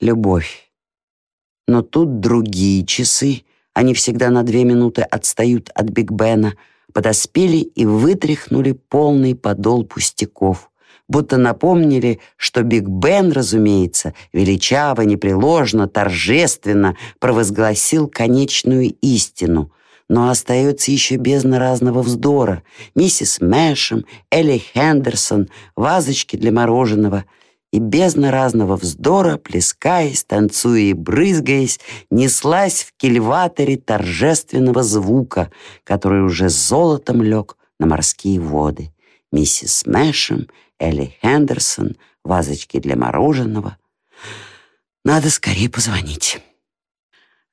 любовь. Но тут другие часы, они всегда на две минуты отстают от Биг Бена, подоспели и вытряхнули полный подол пустяков, будто напомнили, что Биг Бен, разумеется, величаво, непреложно, торжественно провозгласил конечную истину — но остается еще бездна разного вздора. Миссис Мэшем, Элли Хендерсон, вазочки для мороженого — и бездна разного вздора, плескаясь, танцуя и брызгаясь, неслась в кильваторе торжественного звука, который уже золотом лег на морские воды. Миссис Мэшем, Элли Хендерсон, вазочки для мороженого. Надо скорее позвонить.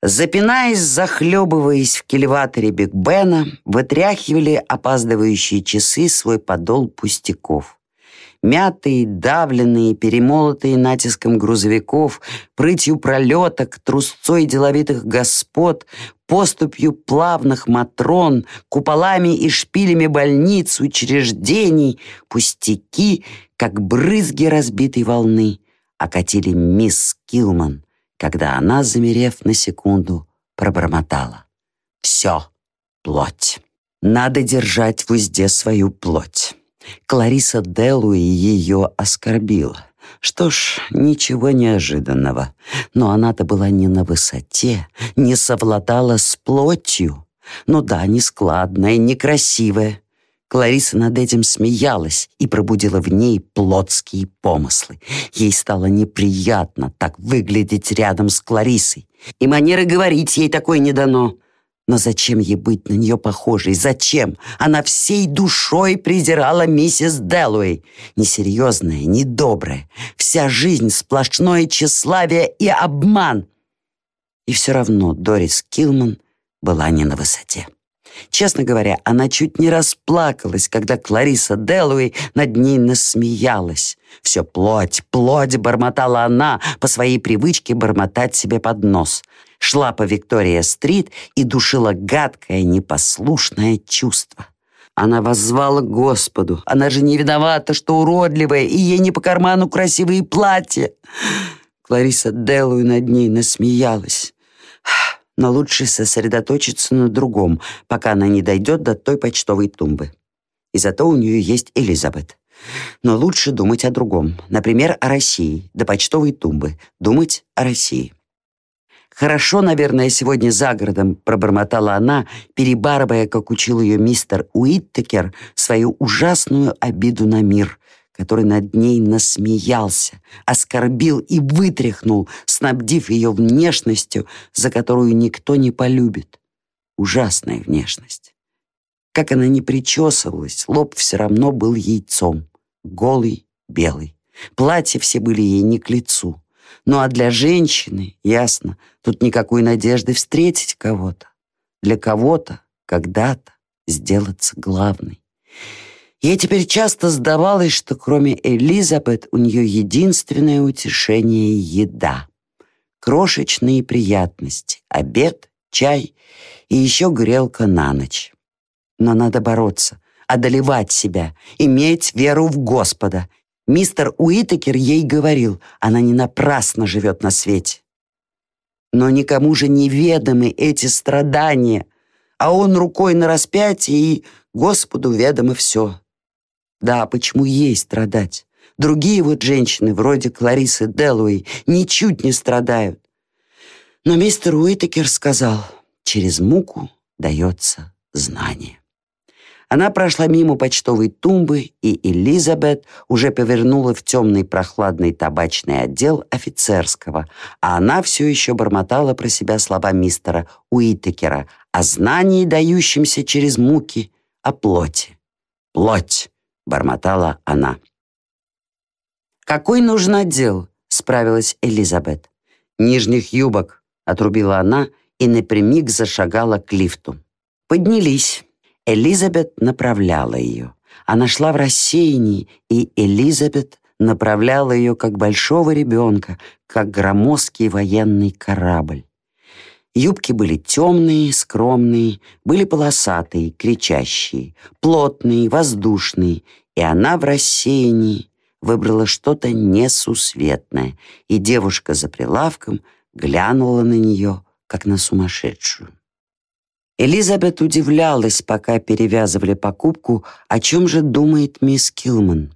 Запинаясь, захлебываясь в кильваторе Биг Бена, вытряхивали опаздывающие часы свой подол пустяков мятые, давленные, перемолотые натиском грузовиков, прытью пролеток, трусцой деловитых господ, поступью плавных матрон, куполами и шпилями больниц, учреждений, пустяки, как брызги разбитой волны, окатили мисс Килман, когда она, замерев на секунду, пробормотала. «Все, плоть. Надо держать в узде свою плоть». Клариса Делуи ее оскорбила. Что ж, ничего неожиданного. Но она-то была не на высоте, не совладала с плотью. Ну да, нескладная, некрасивая. Клариса над этим смеялась и пробудила в ней плотские помыслы. Ей стало неприятно так выглядеть рядом с Кларисой. И манеры говорить ей такой не дано. Но зачем ей быть на нее похожей? Зачем? Она всей душой презирала миссис Дэллоуэй. Несерьезная, недобрая. Вся жизнь сплошное тщеславие и обман. И все равно Дорис Килман была не на высоте. Честно говоря, она чуть не расплакалась, когда Клариса Делуэй над ней насмеялась. Все плоть, плоть бормотала она, по своей привычке бормотать себе под нос. Шла по Виктория-стрит и душила гадкое, непослушное чувство. Она воззвала к Господу. Она же не виновата, что уродливая, и ей не по карману красивые платья. Клариса Делуэй над ней насмеялась но лучше сосредоточиться на другом, пока она не дойдет до той почтовой тумбы. И зато у нее есть Элизабет. Но лучше думать о другом. Например, о России, до почтовой тумбы. Думать о России. «Хорошо, наверное, сегодня за городом», — пробормотала она, перебарывая, как учил ее мистер Уиттекер, свою ужасную обиду на мир, который над ней насмеялся, оскорбил и вытряхнул, снабдив ее внешностью, за которую никто не полюбит. Ужасная внешность. Как она не причесывалась, лоб все равно был яйцом, голый, белый. Платья все были ей не к лицу. Ну а для женщины, ясно, тут никакой надежды встретить кого-то. Для кого-то, когда-то сделаться главной. Ей теперь часто сдавалось, что кроме Элизабет у нее единственное утешение — еда. Крошечные приятности — обед, чай и еще грелка на ночь. Но надо бороться, одолевать себя, иметь веру в Господа. Мистер Уитакер ей говорил, она не напрасно живет на свете. Но никому же неведомы эти страдания, а он рукой на распятие, и Господу ведомо все. Да, почему ей страдать? Другие вот женщины, вроде Кларисы Делуэй, ничуть не страдают. Но мистер Уитакер сказал, через муку дается знание. Она прошла мимо почтовой тумбы, и Элизабет уже повернула в темный прохладный табачный отдел офицерского, а она все еще бормотала про себя слова мистера Уитакера о знании, дающемся через муки, о плоти. Плоть бормотала она. «Какой нужен отдел?» — справилась Элизабет. «Нижних юбок», — отрубила она и напрямик зашагала к лифту. Поднялись. Элизабет направляла ее. Она шла в рассеянии, и Элизабет направляла ее как большого ребенка, как громоздкий военный корабль. Юбки были темные, скромные, были полосатые, кричащие, плотные, воздушные, и она в рассеянии выбрала что-то несусветное, и девушка за прилавком глянула на нее, как на сумасшедшую. Элизабет удивлялась, пока перевязывали покупку, о чем же думает мисс Килман.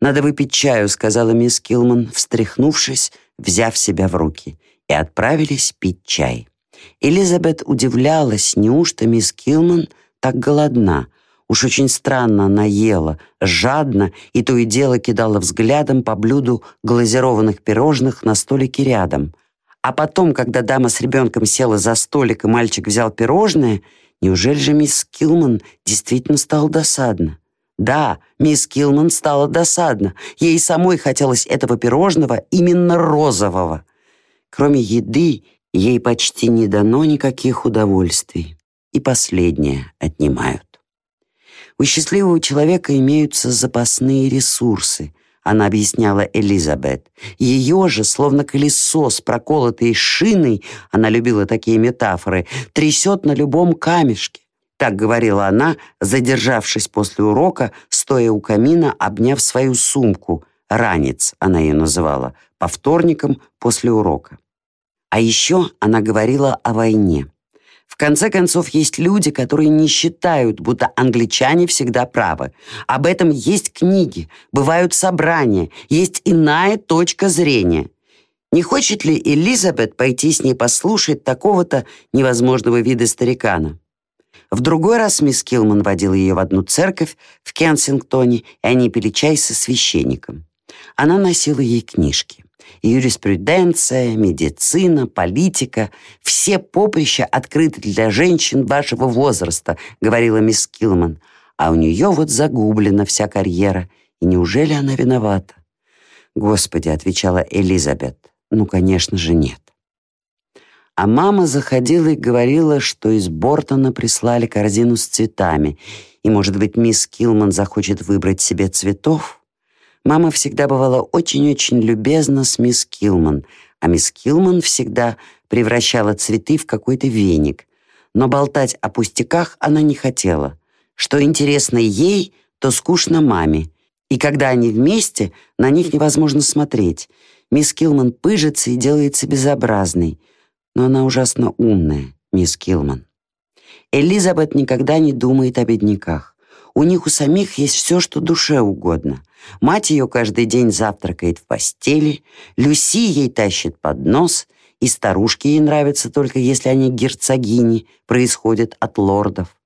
«Надо выпить чаю», — сказала мисс Килман, встряхнувшись, взяв себя в руки, и отправились пить чай. Элизабет удивлялась, неужто мисс Килман так голодна. Уж очень странно она ела, жадно, и то и дело кидала взглядом по блюду глазированных пирожных на столике рядом. А потом, когда дама с ребенком села за столик, и мальчик взял пирожное, неужели же мисс Килман действительно стало досадно? Да, мисс Килман стало досадно. Ей самой хотелось этого пирожного именно розового. Кроме еды, ей почти не дано никаких удовольствий. И последнее отнимают. У счастливого человека имеются запасные ресурсы, она объясняла Элизабет. Ее же, словно колесо с проколотой шиной, она любила такие метафоры, трясет на любом камешке. Так говорила она, задержавшись после урока, стоя у камина, обняв свою сумку. «Ранец» она ее называла, по вторникам после урока. А еще она говорила о войне. В конце концов, есть люди, которые не считают, будто англичане всегда правы. Об этом есть книги, бывают собрания, есть иная точка зрения. Не хочет ли Элизабет пойти с ней послушать такого-то невозможного вида старикана? В другой раз мисс Килман водила ее в одну церковь в Кенсингтоне, и они пили чай со священником. Она носила ей книжки юриспруденция, медицина, политика. Все поприща открыты для женщин вашего возраста, говорила мисс Килман. А у нее вот загублена вся карьера. И неужели она виновата? Господи, отвечала Элизабет. Ну, конечно же, нет. А мама заходила и говорила, что из Бортона прислали корзину с цветами, и, может быть, мисс Килман захочет выбрать себе цветов? Мама всегда бывала очень-очень любезна с мисс Килман, а мисс Килман всегда превращала цветы в какой-то веник. Но болтать о пустяках она не хотела. Что интересно ей, то скучно маме. И когда они вместе, на них невозможно смотреть. Мисс Килман пыжится и делается безобразной. Но она ужасно умная, мисс Килман. Элизабет никогда не думает о бедняках. У них у самих есть все, что душе угодно. Мать ее каждый день завтракает в постели, Люси ей тащит поднос, и старушки ей нравятся только если они герцогини, происходят от лордов.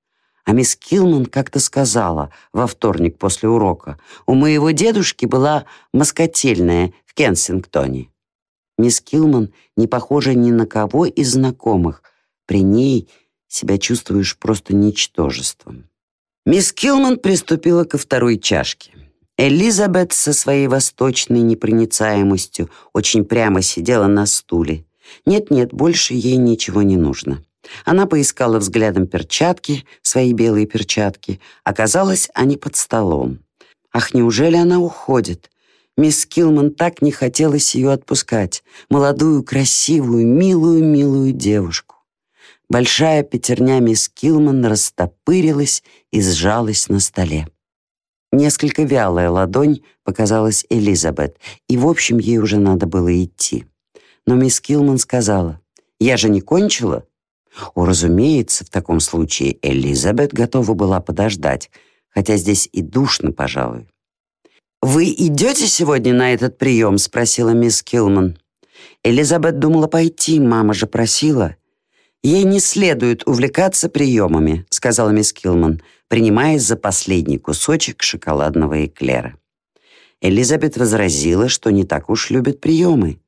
А мисс Килман как-то сказала во вторник после урока, у моего дедушки была москотельная в Кенсингтоне. Мисс Килман не похожа ни на кого из знакомых. При ней себя чувствуешь просто ничтожеством. Мисс Килман приступила ко второй чашке. Элизабет со своей восточной непроницаемостью очень прямо сидела на стуле. Нет-нет, больше ей ничего не нужно. Она поискала взглядом перчатки, свои белые перчатки. Оказалось, они под столом. Ах, неужели она уходит? Мисс Килман так не хотелось ее отпускать. Молодую, красивую, милую-милую девушку. Большая пятерня мисс Килман растопырилась и сжалась на столе. Несколько вялая ладонь показалась Элизабет, и, в общем, ей уже надо было идти. Но мисс Килман сказала, «Я же не кончила?» О, разумеется, в таком случае Элизабет готова была подождать, хотя здесь и душно, пожалуй. «Вы идете сегодня на этот прием?» — спросила мисс Килман. Элизабет думала пойти, мама же просила. «Ей не следует увлекаться приемами», — сказала мисс Килман принимаясь за последний кусочек шоколадного эклера. Элизабет возразила, что не так уж любит приемы.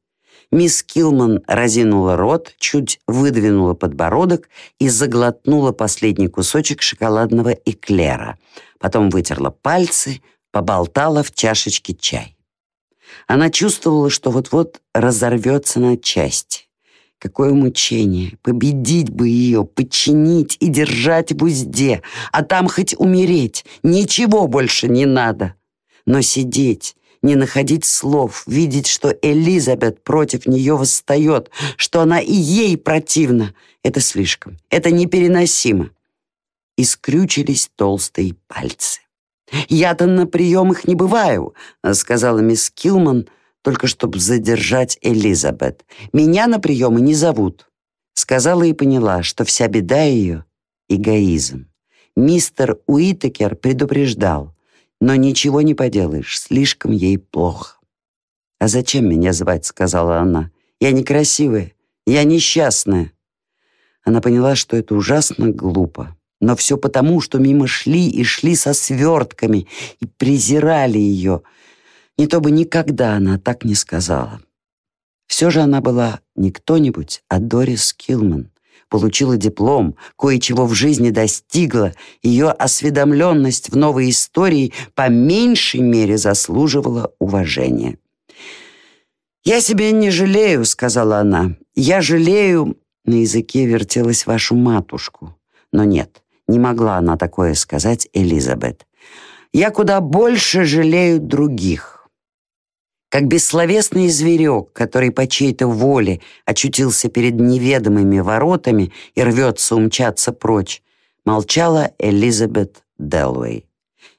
Мисс Килман разинула рот, чуть выдвинула подбородок и заглотнула последний кусочек шоколадного эклера. Потом вытерла пальцы, поболтала в чашечке чай. Она чувствовала, что вот-вот разорвется на части. Какое мучение! Победить бы ее, подчинить и держать в узде, а там хоть умереть, ничего больше не надо. Но сидеть, не находить слов, видеть, что Элизабет против нее восстает, что она и ей противна, это слишком, это непереносимо. И скрючились толстые пальцы. «Я-то на приемах не бываю», — сказала мисс Килман, только чтобы задержать Элизабет. «Меня на приемы не зовут». Сказала и поняла, что вся беда ее — эгоизм. Мистер Уитакер предупреждал, но ничего не поделаешь, слишком ей плохо. «А зачем меня звать?» — сказала она. «Я некрасивая, я несчастная». Она поняла, что это ужасно глупо. Но все потому, что мимо шли и шли со свертками и презирали ее. Не то бы никогда она так не сказала. Все же она была не кто-нибудь, а Дорис Килман. Получила диплом, кое-чего в жизни достигла. Ее осведомленность в новой истории по меньшей мере заслуживала уважения. «Я себя не жалею», — сказала она. «Я жалею...» На языке вертелась вашу матушку. Но нет, не могла она такое сказать Элизабет. «Я куда больше жалею других». Как бессловесный зверек, который по чьей-то воле очутился перед неведомыми воротами и рвется умчаться прочь, молчала Элизабет Делуэй.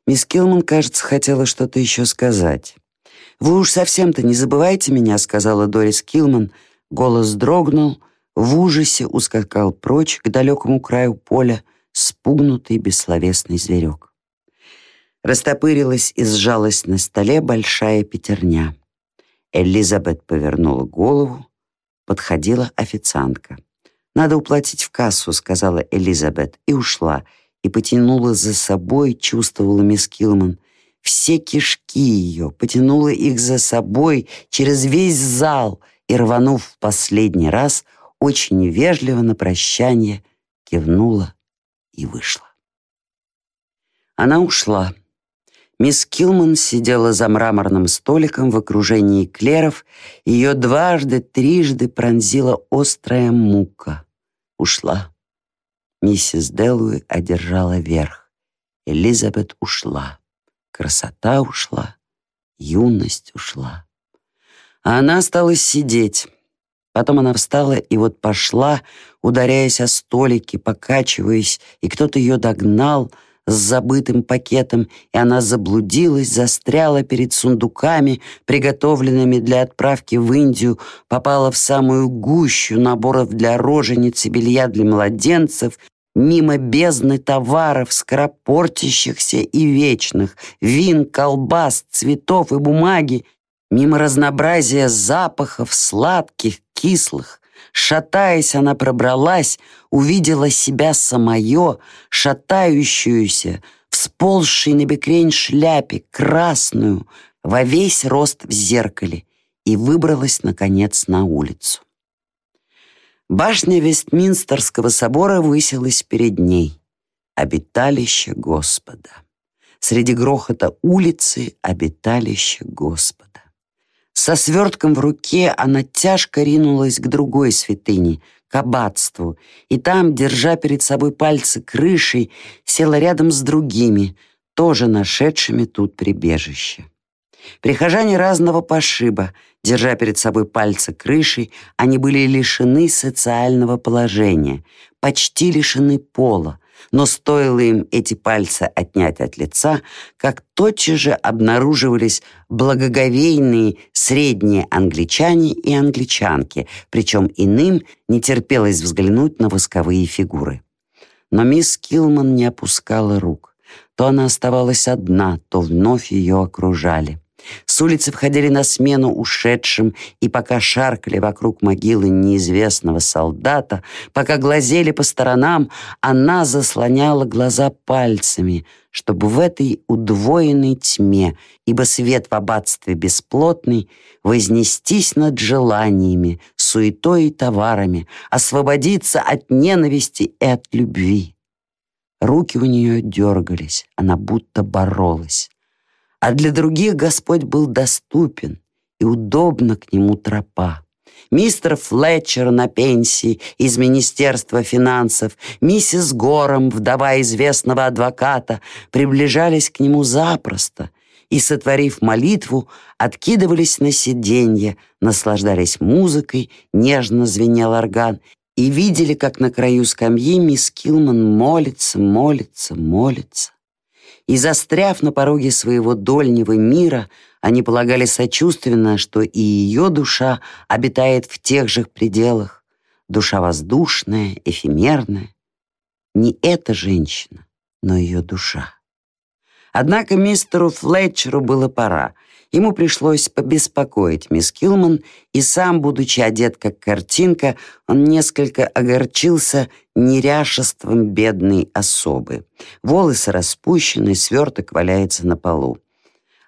Мисс Килман, кажется, хотела что-то еще сказать. «Вы уж совсем-то не забывайте меня», — сказала Дорис Килман. Голос дрогнул, в ужасе ускакал прочь к далекому краю поля, спугнутый бессловесный зверек. Растопырилась и сжалась на столе большая пятерня. Элизабет повернула голову, подходила официантка. «Надо уплатить в кассу», — сказала Элизабет, и ушла, и потянула за собой, чувствовала мисс Килман, все кишки ее, потянула их за собой через весь зал и, рванув в последний раз, очень вежливо на прощание кивнула и вышла. Она ушла. Мисс Килман сидела за мраморным столиком в окружении клеров, ее дважды, трижды пронзила острая мука. Ушла. Миссис Делуи одержала верх. Элизабет ушла. Красота ушла, юность ушла. А она осталась сидеть. Потом она встала и вот пошла, ударяясь о столики, покачиваясь, и кто-то ее догнал с забытым пакетом, и она заблудилась, застряла перед сундуками, приготовленными для отправки в Индию, попала в самую гущу наборов для рожениц и белья для младенцев, мимо бездны товаров, скоропортящихся и вечных, вин, колбас, цветов и бумаги, мимо разнообразия запахов, сладких, кислых. Шатаясь, она пробралась, увидела себя самое, шатающуюся, всползшей на бекрень шляпе, красную, во весь рост в зеркале, и выбралась, наконец, на улицу. Башня Вестминстерского собора высилась перед ней. Обиталище Господа. Среди грохота улицы обиталище Господа. Со свертком в руке она тяжко ринулась к другой святыне, к аббатству, и там, держа перед собой пальцы крышей, села рядом с другими, тоже нашедшими тут прибежище. Прихожане разного пошиба, держа перед собой пальцы крышей, они были лишены социального положения, почти лишены пола, но стоило им эти пальцы отнять от лица, как тотчас же обнаруживались благоговейные средние англичане и англичанки, причем иным не терпелось взглянуть на восковые фигуры. Но мисс Килман не опускала рук. То она оставалась одна, то вновь ее окружали. С улицы входили на смену ушедшим, и пока шаркали вокруг могилы неизвестного солдата, пока глазели по сторонам, она заслоняла глаза пальцами, чтобы в этой удвоенной тьме, ибо свет в аббатстве бесплотный, вознестись над желаниями, суетой и товарами, освободиться от ненависти и от любви. Руки у нее дергались, она будто боролась а для других Господь был доступен и удобно к нему тропа. Мистер Флетчер на пенсии из Министерства финансов, миссис Гором, вдова известного адвоката, приближались к нему запросто и, сотворив молитву, откидывались на сиденье, наслаждались музыкой, нежно звенел орган и видели, как на краю скамьи мисс Килман молится, молится, молится. И, застряв на пороге своего дольнего мира, они полагали сочувственно, что и ее душа обитает в тех же пределах. Душа воздушная, эфемерная. Не эта женщина, но ее душа. Однако мистеру Флетчеру было пора. Ему пришлось побеспокоить мисс Килман, и сам, будучи одет как картинка, он несколько огорчился неряшеством бедной особы. Волосы распущены, сверток валяется на полу.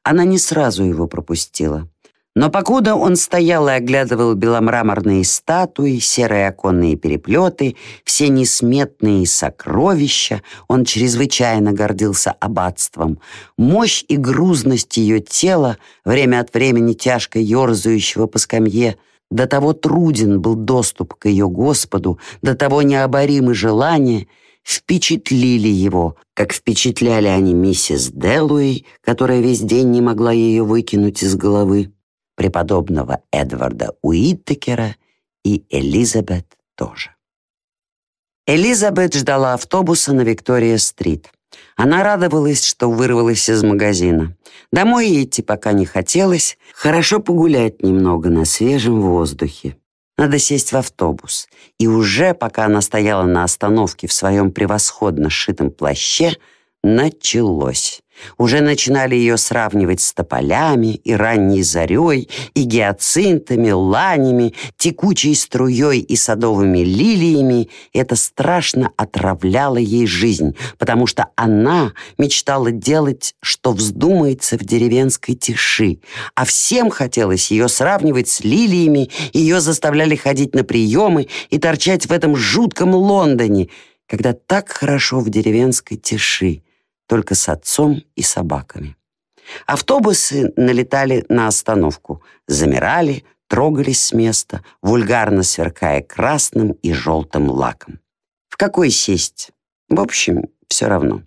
Она не сразу его пропустила. Но покуда он стоял и оглядывал беломраморные статуи, серые оконные переплеты, все несметные сокровища, он чрезвычайно гордился аббатством. Мощь и грузность ее тела, время от времени тяжко ерзающего по скамье, до того труден был доступ к ее Господу, до того необоримы желания, впечатлили его, как впечатляли они миссис Делуэй, которая весь день не могла ее выкинуть из головы преподобного Эдварда Уиттекера и Элизабет тоже. Элизабет ждала автобуса на Виктория-стрит. Она радовалась, что вырвалась из магазина. Домой идти пока не хотелось, хорошо погулять немного на свежем воздухе. Надо сесть в автобус. И уже, пока она стояла на остановке в своем превосходно сшитом плаще, началось. Уже начинали ее сравнивать с тополями и ранней зарей, и гиацинтами, ланями, текучей струей и садовыми лилиями. Это страшно отравляло ей жизнь, потому что она мечтала делать, что вздумается в деревенской тиши. А всем хотелось ее сравнивать с лилиями, ее заставляли ходить на приемы и торчать в этом жутком Лондоне, когда так хорошо в деревенской тиши только с отцом и собаками. Автобусы налетали на остановку, замирали, трогались с места, вульгарно сверкая красным и желтым лаком. В какой сесть? В общем, все равно.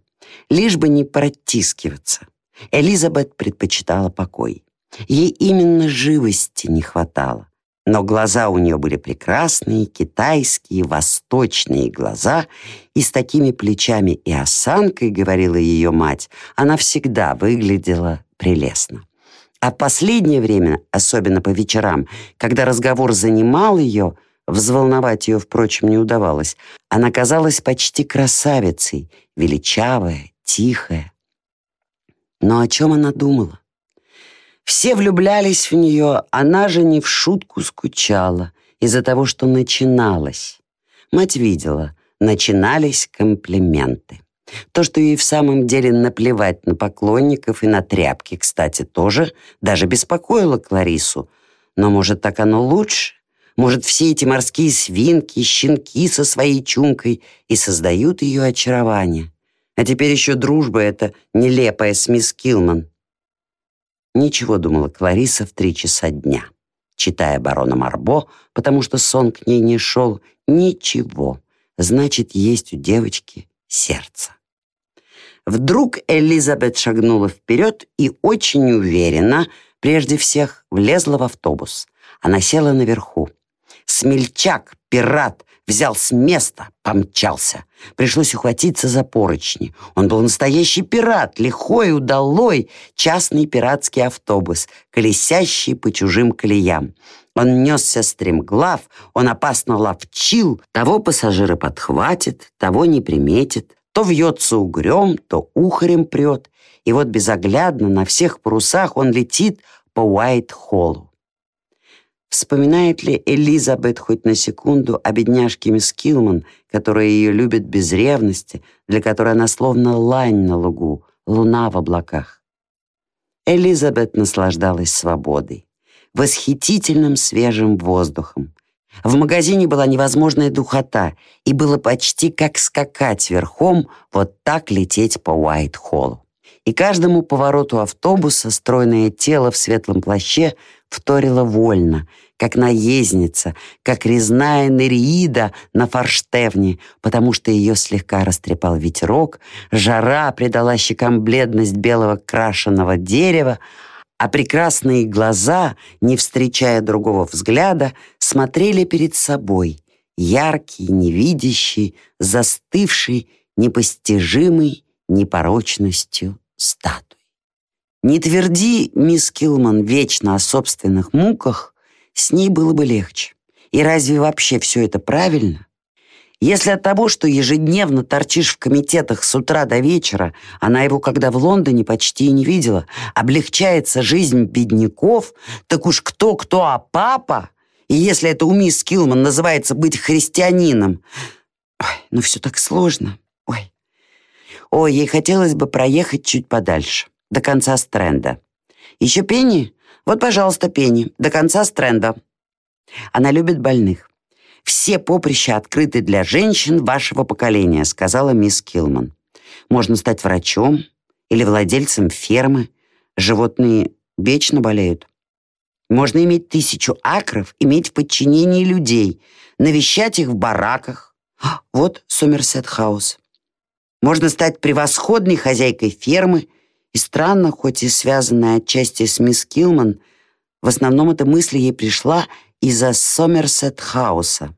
Лишь бы не протискиваться. Элизабет предпочитала покой. Ей именно живости не хватало. Но глаза у нее были прекрасные, китайские, восточные глаза, и с такими плечами и осанкой, говорила ее мать, она всегда выглядела прелестно. А последнее время, особенно по вечерам, когда разговор занимал ее, взволновать ее, впрочем, не удавалось, она казалась почти красавицей, величавая, тихая. Но о чем она думала? Все влюблялись в нее, она же не в шутку скучала из-за того, что начиналось. Мать видела, начинались комплименты. То, что ей в самом деле наплевать на поклонников и на тряпки, кстати, тоже даже беспокоило Кларису. Но, может, так оно лучше? Может, все эти морские свинки, щенки со своей чумкой и создают ее очарование? А теперь еще дружба эта нелепая с мисс Килман. Ничего, думала Клариса в три часа дня, читая барона Марбо, потому что сон к ней не шел. Ничего. Значит, есть у девочки сердце. Вдруг Элизабет шагнула вперед и очень уверенно, прежде всех, влезла в автобус. Она села наверху. Смельчак, пират, взял с места, помчался. Пришлось ухватиться за поручни. Он был настоящий пират, лихой, удалой, частный пиратский автобус, колесящий по чужим колеям. Он несся стремглав, он опасно ловчил, того пассажира подхватит, того не приметит, то вьется угрем, то ухарем прет, и вот безоглядно на всех парусах он летит по Уайт-Холлу. Вспоминает ли Элизабет хоть на секунду о бедняжке мисс Килман, которая ее любит без ревности, для которой она словно лань на лугу, луна в облаках? Элизабет наслаждалась свободой, восхитительным свежим воздухом. В магазине была невозможная духота, и было почти как скакать верхом, вот так лететь по Уайт-Холлу. И каждому повороту автобуса стройное тело в светлом плаще вторило вольно — как наездница, как резная Нереида на форштевне, потому что ее слегка растрепал ветерок, жара придала щекам бледность белого крашеного дерева, а прекрасные глаза, не встречая другого взгляда, смотрели перед собой, яркий, невидящий, застывший, непостижимый непорочностью статуей. Не тверди, мисс Килман, вечно о собственных муках, с ней было бы легче. И разве вообще все это правильно? Если от того, что ежедневно торчишь в комитетах с утра до вечера, она его, когда в Лондоне, почти и не видела, облегчается жизнь бедняков, так уж кто-кто, а папа, и если это у мисс Килман называется быть христианином, ой, ну все так сложно, ой. Ой, ей хотелось бы проехать чуть подальше, до конца стренда. Еще Пенни? Вот, пожалуйста, Пенни, до конца стренда. Она любит больных. «Все поприща открыты для женщин вашего поколения», сказала мисс Килман. «Можно стать врачом или владельцем фермы. Животные вечно болеют. Можно иметь тысячу акров, иметь в подчинении людей, навещать их в бараках. Вот Сомерсет Хаус. Можно стать превосходной хозяйкой фермы. И странно, хоть и связанная отчасти с мисс Килман, в основном эта мысль ей пришла из-за Сомерсет-хауса.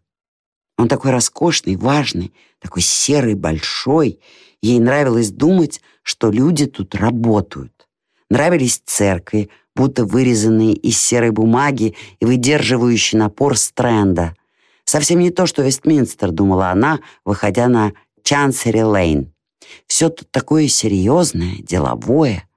Он такой роскошный, важный, такой серый, большой. Ей нравилось думать, что люди тут работают. Нравились церкви, будто вырезанные из серой бумаги и выдерживающие напор стрэнда. Совсем не то, что Вестминстер, думала она, выходя на Чансери-Лейн. Все тут такое серьезное, деловое.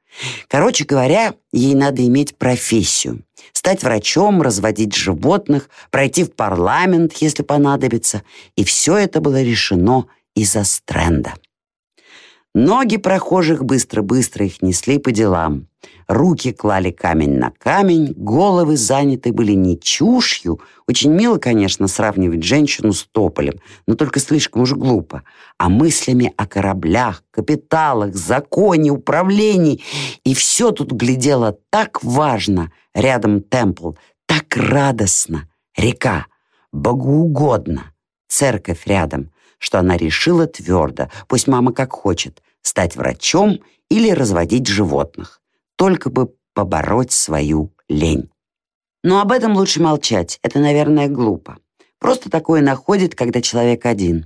Короче говоря, ей надо иметь профессию. Стать врачом, разводить животных, пройти в парламент, если понадобится. И все это было решено из-за стренда. Ноги прохожих быстро-быстро их несли по делам. Руки клали камень на камень, головы заняты были не чушью. Очень мило, конечно, сравнивать женщину с тополем, но только слишком уж глупо. А мыслями о кораблях, капиталах, законе, управлении. И все тут глядело так важно. Рядом темпл, так радостно. Река, богоугодно. Церковь рядом, что она решила твердо, пусть мама как хочет, стать врачом или разводить животных только бы побороть свою лень. Но об этом лучше молчать, это, наверное, глупо. Просто такое находит, когда человек один.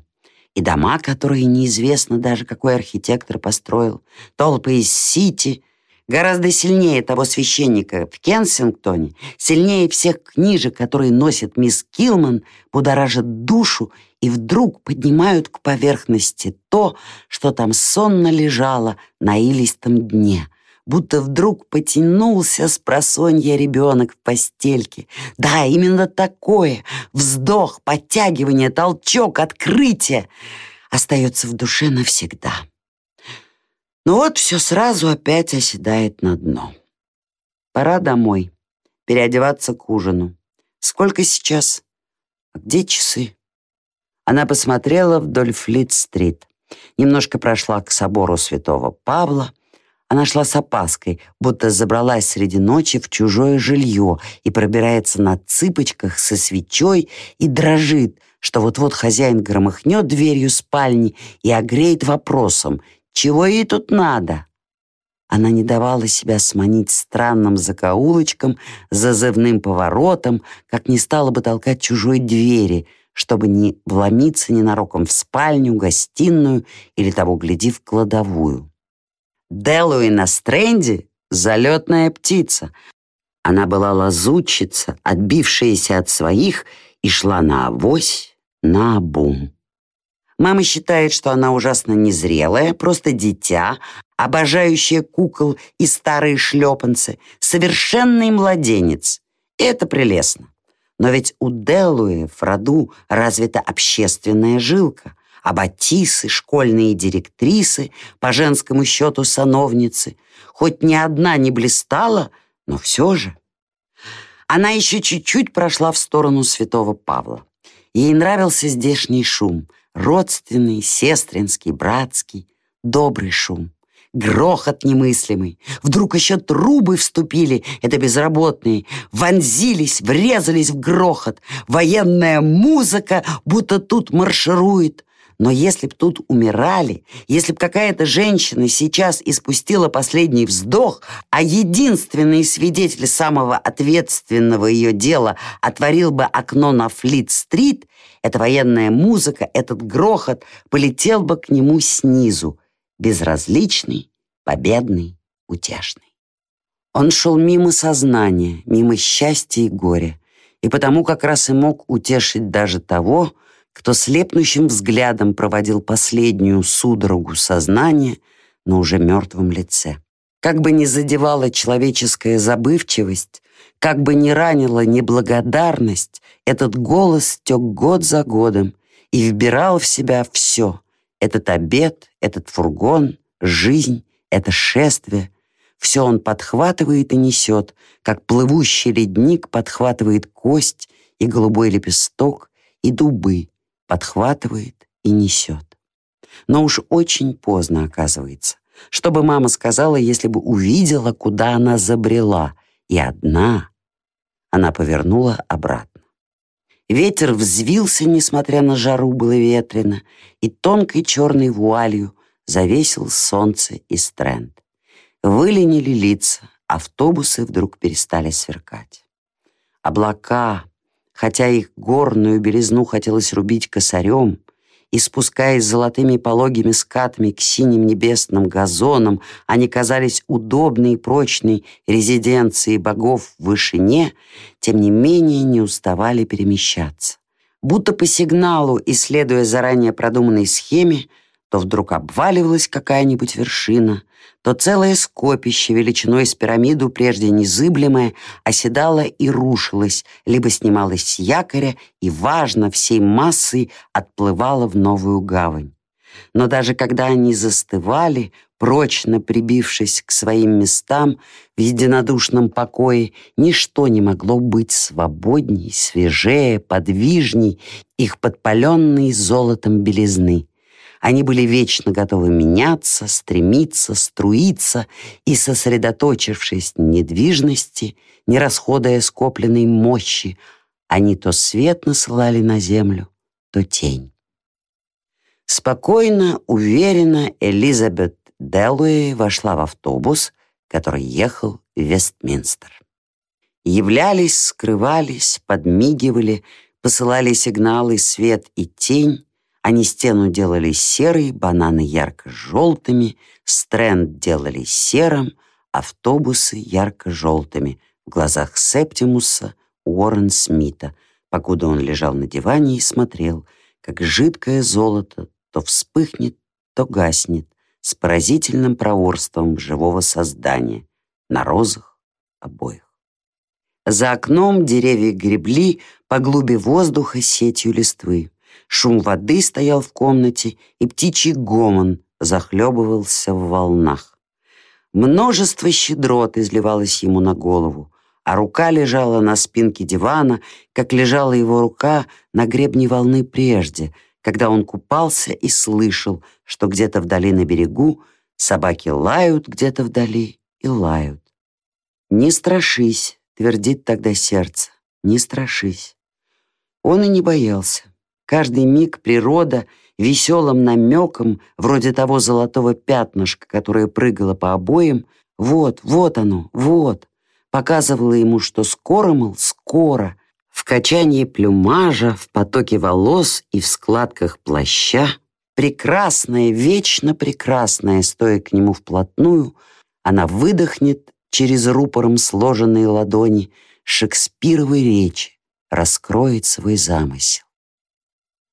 И дома, которые неизвестно даже, какой архитектор построил, толпы из Сити, гораздо сильнее того священника в Кенсингтоне, сильнее всех книжек, которые носит мисс Килман, будоражат душу и вдруг поднимают к поверхности то, что там сонно лежало на илистом дне, будто вдруг потянулся с просонья ребенок в постельке. Да, именно такое. Вздох, подтягивание, толчок, открытие остается в душе навсегда. Но вот все сразу опять оседает на дно. Пора домой, переодеваться к ужину. Сколько сейчас? А где часы? Она посмотрела вдоль Флит-стрит, немножко прошла к собору святого Павла, она шла с опаской, будто забралась среди ночи в чужое жилье и пробирается на цыпочках со свечой и дрожит, что вот-вот хозяин громыхнет дверью спальни и огреет вопросом, чего ей тут надо? Она не давала себя сманить странным закоулочком, зазывным поворотом, как не стала бы толкать чужой двери, чтобы не вломиться ненароком в спальню, гостиную или того, гляди, в кладовую. Делуи на стренде — залетная птица. Она была лазутчица, отбившаяся от своих, и шла на авось, на обум. Мама считает, что она ужасно незрелая, просто дитя, обожающее кукол и старые шлепанцы, совершенный младенец. Это прелестно. Но ведь у Делуи в роду развита общественная жилка — аббатисы, школьные директрисы, по женскому счету сановницы. Хоть ни одна не блистала, но все же. Она еще чуть-чуть прошла в сторону святого Павла. Ей нравился здешний шум, родственный, сестринский, братский, добрый шум. Грохот немыслимый. Вдруг еще трубы вступили, это безработные, вонзились, врезались в грохот. Военная музыка будто тут марширует. Но если б тут умирали, если б какая-то женщина сейчас испустила последний вздох, а единственный свидетель самого ответственного ее дела отворил бы окно на Флит-стрит, эта военная музыка, этот грохот полетел бы к нему снизу, безразличный, победный, утешный. Он шел мимо сознания, мимо счастья и горя, и потому как раз и мог утешить даже того, кто слепнущим взглядом проводил последнюю судорогу сознания на уже мертвом лице. Как бы ни задевала человеческая забывчивость, как бы ни ранила неблагодарность, этот голос тек год за годом и вбирал в себя все. Этот обед, этот фургон, жизнь, это шествие. Все он подхватывает и несет, как плывущий ледник подхватывает кость и голубой лепесток, и дубы подхватывает и несет. Но уж очень поздно оказывается. Что бы мама сказала, если бы увидела, куда она забрела, и одна она повернула обратно. Ветер взвился, несмотря на жару, было ветрено, и тонкой черной вуалью завесил солнце и стренд. Выленили лица, автобусы вдруг перестали сверкать. Облака, хотя их горную белизну хотелось рубить косарем, и спускаясь золотыми пологими скатами к синим небесным газонам, они казались удобной и прочной резиденцией богов в вышине, тем не менее не уставали перемещаться. Будто по сигналу, исследуя заранее продуманной схеме, то вдруг обваливалась какая-нибудь вершина, то целое скопище величиной с пирамиду, прежде незыблемое, оседало и рушилось, либо снималось с якоря и, важно, всей массой отплывало в новую гавань. Но даже когда они застывали, прочно прибившись к своим местам в единодушном покое, ничто не могло быть свободней, свежее, подвижней их подпаленной золотом белизны. Они были вечно готовы меняться, стремиться, струиться и, сосредоточившись в недвижности, не расходуя скопленной мощи, они то свет насылали на землю, то тень. Спокойно, уверенно Элизабет Делуэй вошла в автобус, который ехал в Вестминстер. Являлись, скрывались, подмигивали, посылали сигналы свет и тень, они стену делали серой, бананы ярко-желтыми, стренд делали серым, автобусы ярко-желтыми в глазах Септимуса Уоррен Смита, покуда он лежал на диване и смотрел, как жидкое золото то вспыхнет, то гаснет с поразительным проворством живого создания на розах обоих. За окном деревья гребли по глуби воздуха сетью листвы. Шум воды стоял в комнате, и птичий гомон захлебывался в волнах. Множество щедрот изливалось ему на голову, а рука лежала на спинке дивана, как лежала его рука на гребне волны прежде, когда он купался и слышал, что где-то вдали на берегу собаки лают где-то вдали и лают. «Не страшись», — твердит тогда сердце, — «не страшись». Он и не боялся. Каждый миг природа веселым намеком, вроде того золотого пятнышка, которое прыгало по обоям, вот, вот оно, вот, показывала ему, что скоро, мол, скоро, в качании плюмажа, в потоке волос и в складках плаща, прекрасная, вечно прекрасная, стоя к нему вплотную, она выдохнет через рупором сложенные ладони Шекспировой речи, раскроет свой замысел.